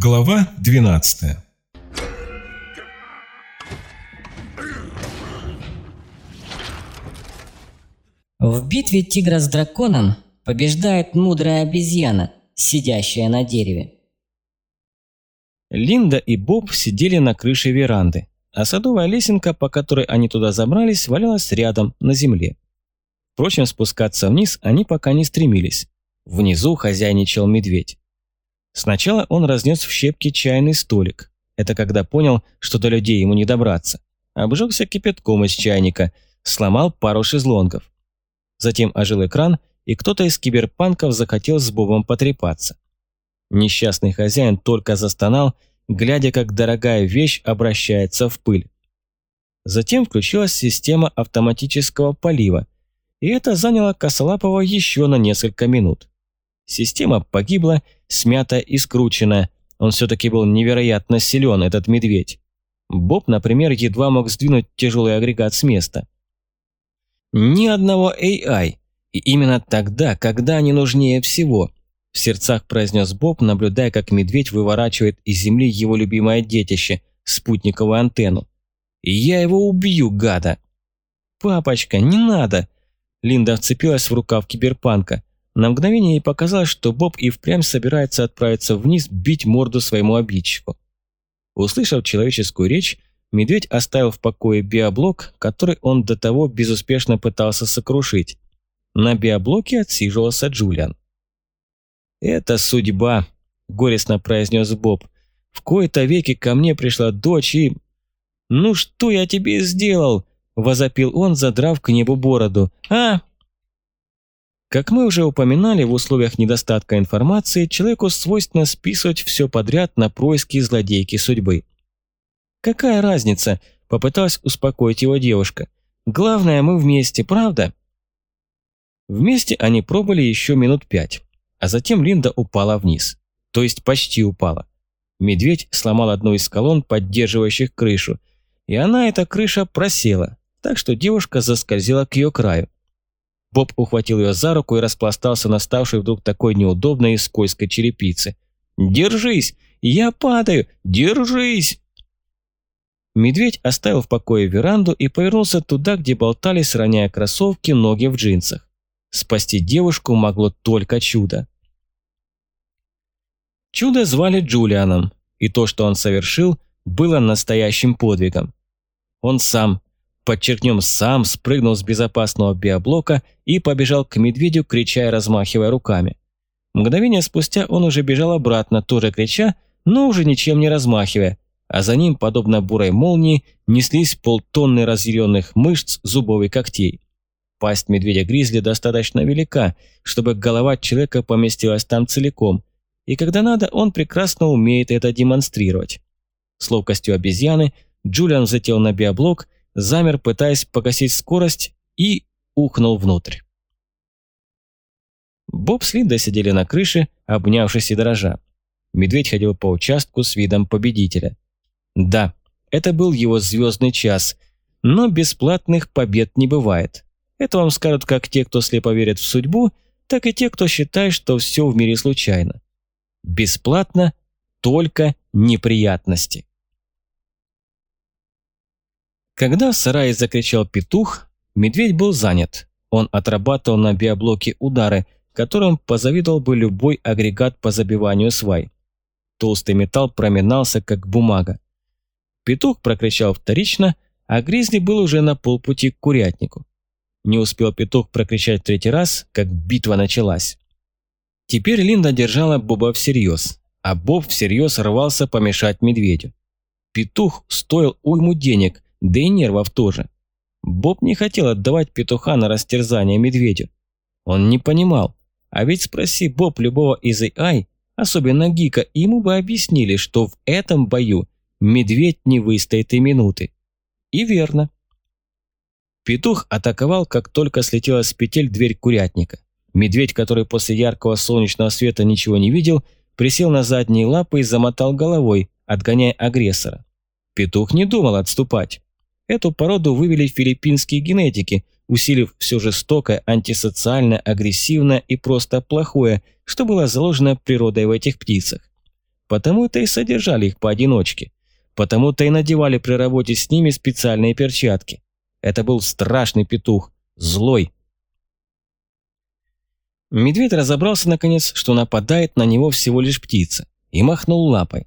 Глава 12 В битве тигра с драконом побеждает мудрая обезьяна, сидящая на дереве. Линда и Боб сидели на крыше веранды, а садовая лесенка, по которой они туда забрались, валялась рядом, на земле. Впрочем, спускаться вниз они пока не стремились. Внизу хозяйничал медведь. Сначала он разнес в щепки чайный столик. Это когда понял, что до людей ему не добраться. Обжегся кипятком из чайника, сломал пару шезлонгов. Затем ожил экран, и кто-то из киберпанков захотел с Бобом потрепаться. Несчастный хозяин только застонал, глядя, как дорогая вещь обращается в пыль. Затем включилась система автоматического полива, и это заняло Косолапова еще на несколько минут. Система погибла, смята и скручена. Он все-таки был невероятно силен, этот медведь. Боб, например, едва мог сдвинуть тяжелый агрегат с места. Ни одного AI. И именно тогда, когда они нужнее всего. В сердцах произнес Боб, наблюдая, как медведь выворачивает из земли его любимое детище – спутниковую антенну. И я его убью, гада!» «Папочка, не надо!» Линда вцепилась в рукав киберпанка. На мгновение ей показалось, что Боб и впрямь собирается отправиться вниз бить морду своему обидчику. Услышав человеческую речь, Медведь оставил в покое биоблок, который он до того безуспешно пытался сокрушить. На биоблоке отсиживался Джулиан. «Это судьба», – горестно произнес Боб. «В кои-то веки ко мне пришла дочь и...» «Ну что я тебе сделал?» – возопил он, задрав к небу бороду. «А?» Как мы уже упоминали, в условиях недостатка информации человеку свойственно списывать все подряд на происки злодейки судьбы. «Какая разница?» – попыталась успокоить его девушка. «Главное, мы вместе, правда?» Вместе они пробыли еще минут пять, а затем Линда упала вниз. То есть почти упала. Медведь сломал одну из колонн, поддерживающих крышу, и она, эта крыша, просела, так что девушка заскользила к ее краю. Боб ухватил ее за руку и распластался на ставшей вдруг такой неудобной и скользкой черепице. «Держись! Я падаю! Держись!» Медведь оставил в покое веранду и повернулся туда, где болтались, роняя кроссовки, ноги в джинсах. Спасти девушку могло только чудо. Чудо звали Джулианом, и то, что он совершил, было настоящим подвигом. Он сам, подчеркнем, сам спрыгнул с безопасного биоблока и побежал к медведю, крича и размахивая руками. Мгновение спустя он уже бежал обратно, тоже крича, но уже ничем не размахивая, а за ним, подобно бурой молнии, неслись полтонны разъяренных мышц зубов и когтей. Пасть медведя-гризли достаточно велика, чтобы голова человека поместилась там целиком, и когда надо, он прекрасно умеет это демонстрировать. С ловкостью обезьяны Джулиан зател на биоблок, замер, пытаясь погасить скорость, и ухнул внутрь. Боб с Линдой сидели на крыше, обнявшись и дрожа. Медведь ходил по участку с видом победителя – да, это был его звездный час, но бесплатных побед не бывает. Это вам скажут как те, кто слепо верит в судьбу, так и те, кто считает, что все в мире случайно. Бесплатно только неприятности. Когда в сарае закричал петух, медведь был занят. Он отрабатывал на биоблоке удары, которым позавидовал бы любой агрегат по забиванию свай. Толстый металл проминался, как бумага. Петух прокричал вторично, а Гризли был уже на полпути к курятнику. Не успел петух прокричать третий раз, как битва началась. Теперь Линда держала Боба всерьез, а Боб всерьез рвался помешать медведю. Петух стоил уйму денег, да и нервов тоже. Боб не хотел отдавать петуха на растерзание медведю. Он не понимал, а ведь спроси Боб любого из AI, особенно Гика, ему бы объяснили, что в этом бою медведь не выстоит и минуты. И верно. Петух атаковал, как только слетела с петель дверь курятника. Медведь, который после яркого солнечного света ничего не видел, присел на задние лапы и замотал головой, отгоняя агрессора. Петух не думал отступать. Эту породу вывели филиппинские генетики, усилив все жестокое, антисоциальное, агрессивное и просто плохое, что было заложено природой в этих птицах. потому-то и содержали их поодиночке. Потому-то и надевали при работе с ними специальные перчатки. Это был страшный петух, злой. Медведь разобрался наконец, что нападает на него всего лишь птица, и махнул лапой.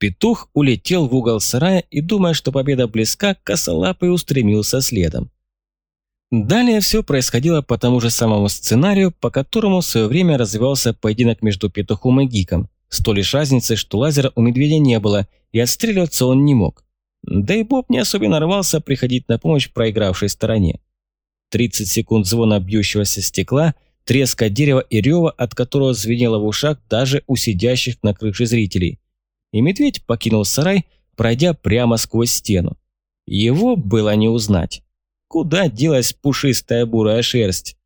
Петух улетел в угол сарая и, думая, что победа близка, косолапый устремился следом. Далее все происходило по тому же самому сценарию, по которому в свое время развивался поединок между петухом и гиком, с той лишь разницей, что лазера у медведя не было, и отстреливаться он не мог. Да и Боб не особенно рвался приходить на помощь проигравшей стороне. 30 секунд звона бьющегося стекла, треска дерева и рева, от которого звенело в ушах даже у сидящих на крыше зрителей. И медведь покинул сарай, пройдя прямо сквозь стену. Его было не узнать. Куда делась пушистая бурая шерсть?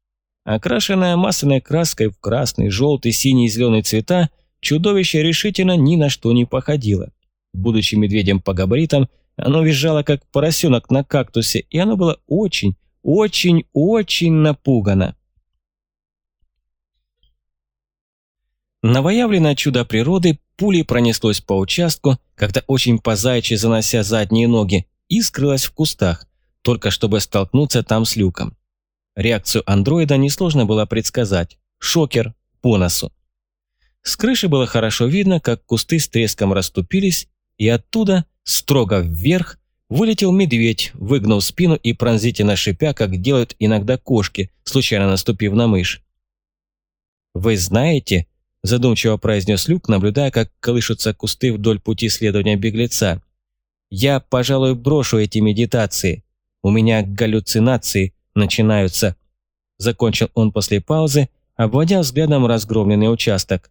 Окрашенная масляной краской в красный, желтый, синий и зеленый цвета, чудовище решительно ни на что не походило. Будучи медведем по габаритам, оно визжало как поросенок на кактусе, и оно было очень, очень, очень напугано. Новоявленное чудо природы пулей пронеслось по участку, когда очень позаячи занося задние ноги, и скрылось в кустах, только чтобы столкнуться там с люком. Реакцию андроида несложно было предсказать. Шокер по носу. С крыши было хорошо видно, как кусты с треском расступились, и оттуда, строго вверх, вылетел медведь, выгнув спину и пронзительно шипя, как делают иногда кошки, случайно наступив на мышь. «Вы знаете», – задумчиво произнес Люк, наблюдая, как колышутся кусты вдоль пути следования беглеца, «я, пожалуй, брошу эти медитации. У меня галлюцинации начинаются», – закончил он после паузы, обводя взглядом разгромленный участок.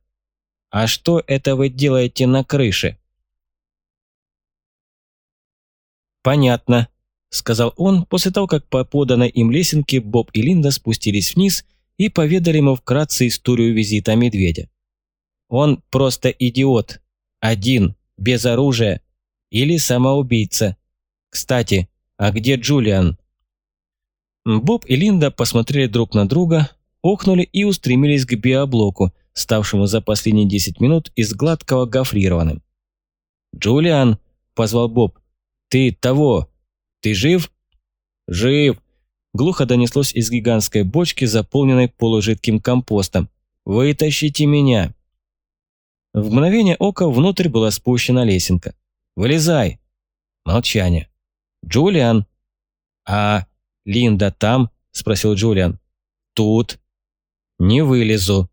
«А что это вы делаете на крыше?» «Понятно», – сказал он после того, как по поданной им лесенке Боб и Линда спустились вниз и поведали ему вкратце историю визита медведя. «Он просто идиот. Один, без оружия. Или самоубийца. Кстати, «А где Джулиан?» Боб и Линда посмотрели друг на друга, охнули и устремились к биоблоку, ставшему за последние 10 минут из гладкого гофрированным. «Джулиан!» – позвал Боб. «Ты того! Ты жив?» «Жив!» – глухо донеслось из гигантской бочки, заполненной полужидким компостом. «Вытащите меня!» В мгновение ока внутрь была спущена лесенка. «Вылезай!» Молчание. «Джулиан!» «А Линда там?» – спросил Джулиан. «Тут». «Не вылезу».